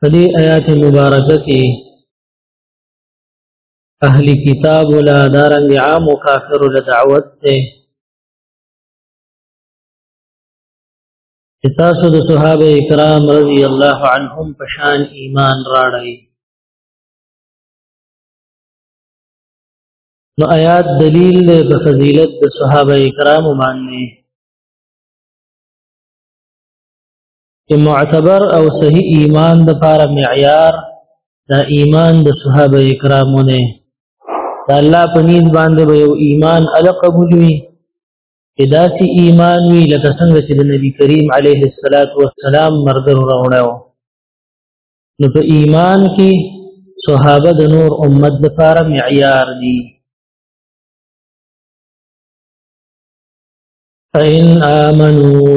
فدی آیات مبارکه کې اهل کتاب ولا دارنګ عام کافر له دعوت ته تاسو د صحابه کرام رضی الله عنهم پشان ایمان راړی نو آیات دلیل دی په فضیلت د صحابه کرام باندې چې معتبر او صحیح ایمان د لپاره معیار دا ایمان د صحابه کرامو نه دا الله په نیز باندې به یو ایمان ال قبول وي اداسي ایمان وی لکه څنګه چې د نبی کریم علیه الصلاۃ والسلام مرګ وروړو نو په ایمان کې صحابه د نور امت لپاره معیار دي فإن آمنوا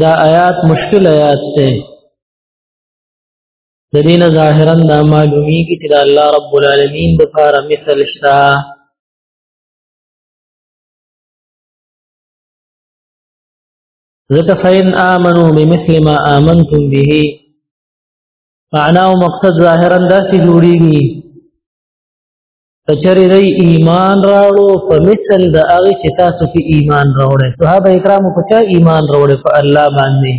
دا آیات مشکل آیات ته د دین ظاهرا دا معلومیږي چې دا الله رب العالمین د لپاره مثال شته ذکر فین آمنو بمثل ما آمنتم به معنا او مقصد ظاهرا دا چې جوړیږي کچری دی ایمان راوړو په مثل د هغه چې تاسو په ایمان راوړې صحابه کرامو په چا ایمان راوړې په الله باندې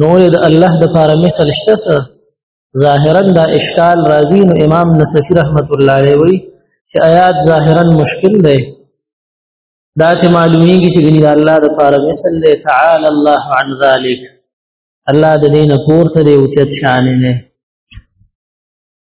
نو د الله د فار مثل شته ظاهرا دا اشکال راځي نو امام نصفی رحمت الله علیه وی چې آیات ظاهرا مشکل دی دا چې معلومیږي چې ګنې الله د فار مثل دی تعالی الله عن ذلک الله د دین پورته دی او چې شان نه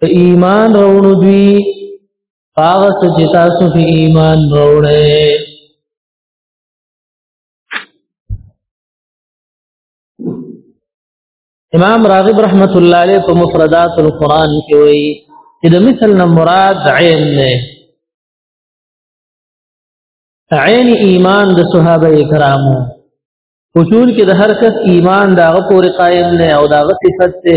په ایمان راوړو دوی هغه چې تاسو په ایمان راوړې امام راغب رحمت الله علیه په مفردات القرآن کې وایي چې د مثل نه مراد عین نه عین ایمان د صحابه کرامو اصول کې د هر کس ایمان دا غو پورې قائم نه او دا غو صفت ته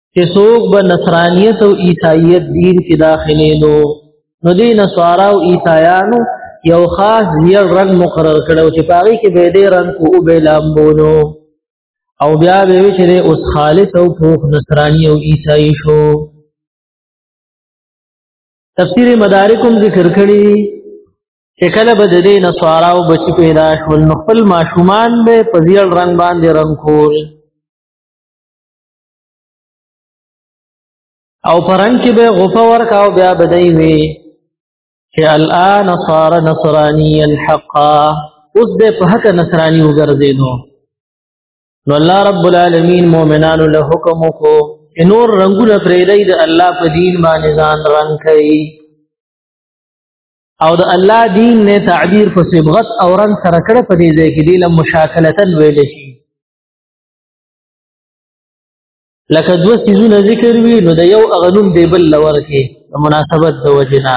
چې څوک به نصرانیت او عیسایت دین کې داخلي نو نو دین سوارا او عیسایانو یو خاص یو رنگ مقرر کړو چې پاغي کې به دې رنگ کو به لامبونو او بیا به وی چې اوس خالص او پوخ نصرانی او عیسائی شو تفسیر مدارکم ذکر کړی چې کله به دې نصارا او بچی پیدا شول نو خپل ماشومان به پزیل رنگ باندې رنگ کول او پرنګ کې به غفا ورکاو بیا بدای وی چې الان صار نصرانی الحق اوس به په حق نصرانی وګرځیدو نو الله رب العالمین مؤمنانو له حکم کو انور رنگونه پرېدای د الله په دین باندې ځان رنگ کوي او د الله دین نه تعبیر په صبغت او رنگ سره کړه په دې ځای کې د مشاکلتن ویل شي لکه دو سیزونه ذکر وی نو د یو اغنوم دی بل لور کې د مناسبت د وجنا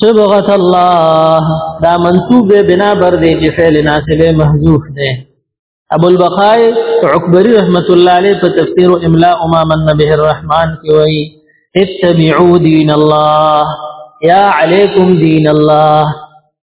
صبغت الله دا منصوب به بنا بر دی چې فعل ناسب محذوف دی ابو البقاء عقبری رحمت الله علیه په تفسیر املاء ما من به الرحمن کې وایي اتبعوا دین الله یا علیکم دین الله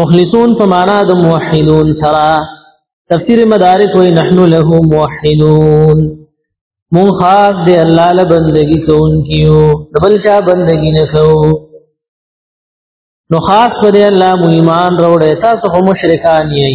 مخلصون په معنا د موحدون سره تفسیر مدارک وای نحن له موحدون مون خاص دی الله له بندگی کون کیو دبل چا بندگی نه کو نو خاص پر الله مو ایمان روړې تاسو هم مشرکان یی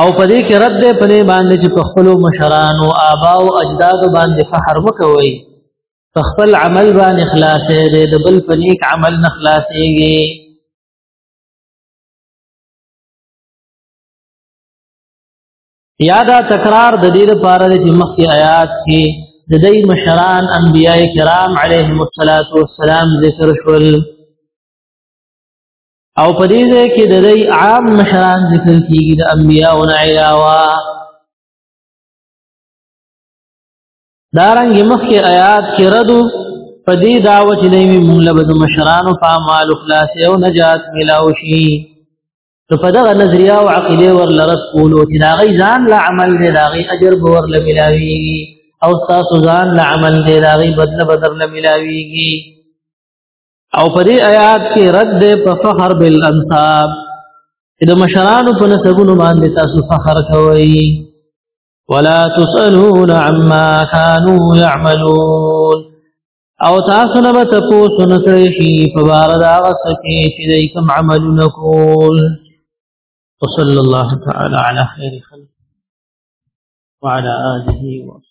او په دې کې رد دې په دې باندې چې په خپل مشران او آبا او اجداد باندې فخر وکوي په خپل عمل باندې خلاصې دې د بل په نیک عمل نه خلاصيږي یادا تکرار د دې لپاره چې مخکې آیات کې د دې مشران انبیای کرام علیهم الصلاۃ والسلام ذکر شول او په دې ځای کې د دوی عام مشران ذکر کیږي د انبیاء او علاوه دارنګ مخکې آیات کې ردو په دې داوه چې دوی موږ له بده مشران او فعمال خلاص او نجات ملاو شي نو په دغه نظریه او عقیده ورلره کولو چې دا غي ځان لا عمل دی دا غي اجر به ورله ملاويږي او تاسو ځان لا عمل دی دا غي بدل بدل ملاويږي او په دې آیات کې رد ده په فخر بالانصاب د مشرانو په نسبونو باندې تاسو فخر کوئ ولا تسألون عما كانوا يعملون او تاسو نه به تاسو نه کړی شي په بار دا غسکه چې دای کوم عملونه کول وصلى الله تعالى على خير خلق وعلى آله وصحبه